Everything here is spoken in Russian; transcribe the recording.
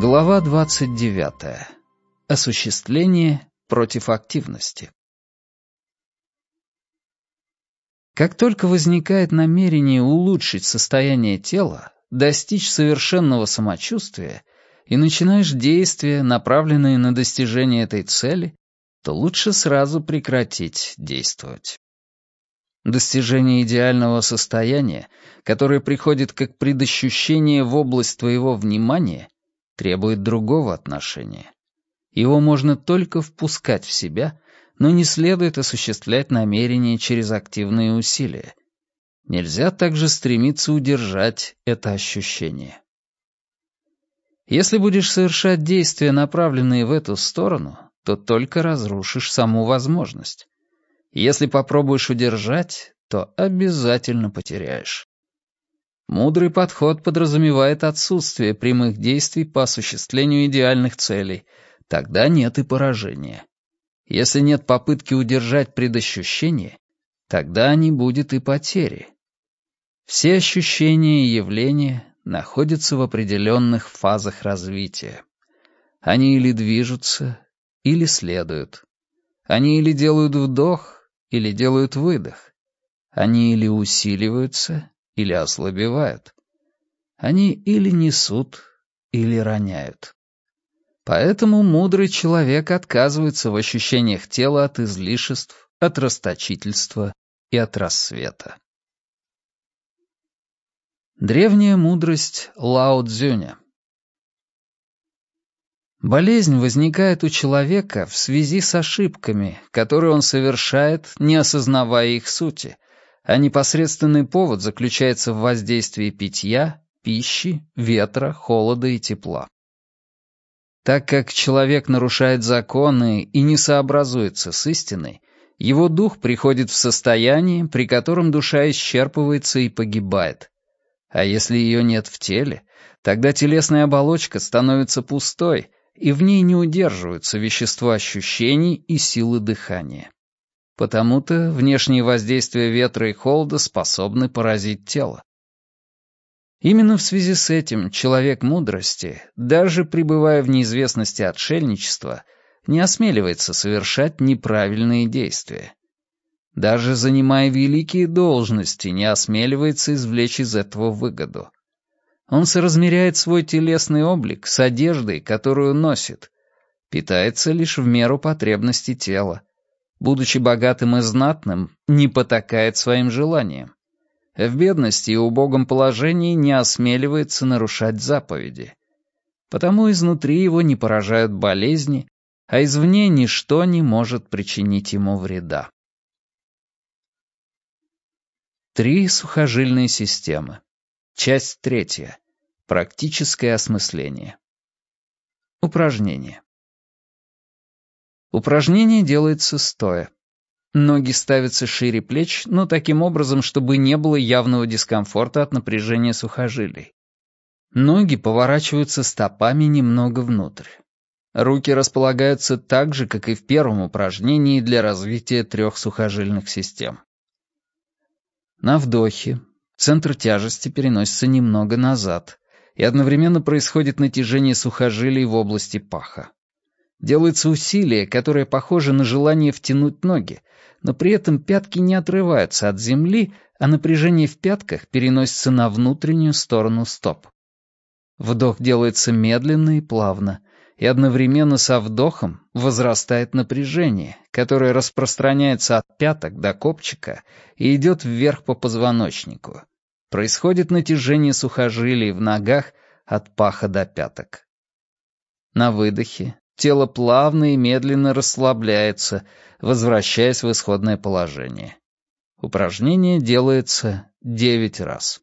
Глава 29. Осуществление против активности. Как только возникает намерение улучшить состояние тела, достичь совершенного самочувствия и начинаешь действия, направленные на достижение этой цели, то лучше сразу прекратить действовать. Достижение идеального состояния, которое приходит как предощущение в область твоего внимания, требует другого отношения. Его можно только впускать в себя, но не следует осуществлять намерение через активные усилия. Нельзя также стремиться удержать это ощущение. Если будешь совершать действия, направленные в эту сторону, то только разрушишь саму возможность. Если попробуешь удержать, то обязательно потеряешь. Мудрый подход подразумевает отсутствие прямых действий по осуществлению идеальных целей. Тогда нет и поражения. Если нет попытки удержать предощущение, тогда не будет и потери. Все ощущения и явления находятся в определенных фазах развития. Они или движутся, или следуют. Они или делают вдох, или делают выдох. Они или усиливаются, или ослабевают. Они или несут, или роняют. Поэтому мудрый человек отказывается в ощущениях тела от излишеств, от расточительства и от рассвета. Древняя мудрость Лао Цзюня Болезнь возникает у человека в связи с ошибками, которые он совершает, не осознавая их сути, а непосредственный повод заключается в воздействии питья, пищи, ветра, холода и тепла. Так как человек нарушает законы и не сообразуется с истиной, его дух приходит в состояние, при котором душа исчерпывается и погибает. А если ее нет в теле, тогда телесная оболочка становится пустой, и в ней не удерживаются вещества ощущений и силы дыхания. Потому-то внешние воздействия ветра и холода способны поразить тело. Именно в связи с этим человек мудрости, даже пребывая в неизвестности отшельничества, не осмеливается совершать неправильные действия. Даже занимая великие должности, не осмеливается извлечь из этого выгоду. Он соразмеряет свой телесный облик с одеждой, которую носит, питается лишь в меру потребностей тела. Будучи богатым и знатным, не потакает своим желаниям. В бедности и убогом положении не осмеливается нарушать заповеди. Потому изнутри его не поражают болезни, а извне ничто не может причинить ему вреда. Три сухожильные системы. Часть третья. Практическое осмысление. Упражнение. Упражнение делается стоя. Ноги ставятся шире плеч, но таким образом, чтобы не было явного дискомфорта от напряжения сухожилий. Ноги поворачиваются стопами немного внутрь. Руки располагаются так же, как и в первом упражнении для развития трех сухожильных систем. На вдохе Центр тяжести переносится немного назад, и одновременно происходит натяжение сухожилий в области паха. Делается усилие, которое похоже на желание втянуть ноги, но при этом пятки не отрываются от земли, а напряжение в пятках переносится на внутреннюю сторону стоп. Вдох делается медленно и плавно, и одновременно со вдохом возрастает напряжение, которое распространяется от пяток до копчика и идет вверх по позвоночнику. Происходит натяжение сухожилий в ногах от паха до пяток. На выдохе тело плавно и медленно расслабляется, возвращаясь в исходное положение. Упражнение делается 9 раз.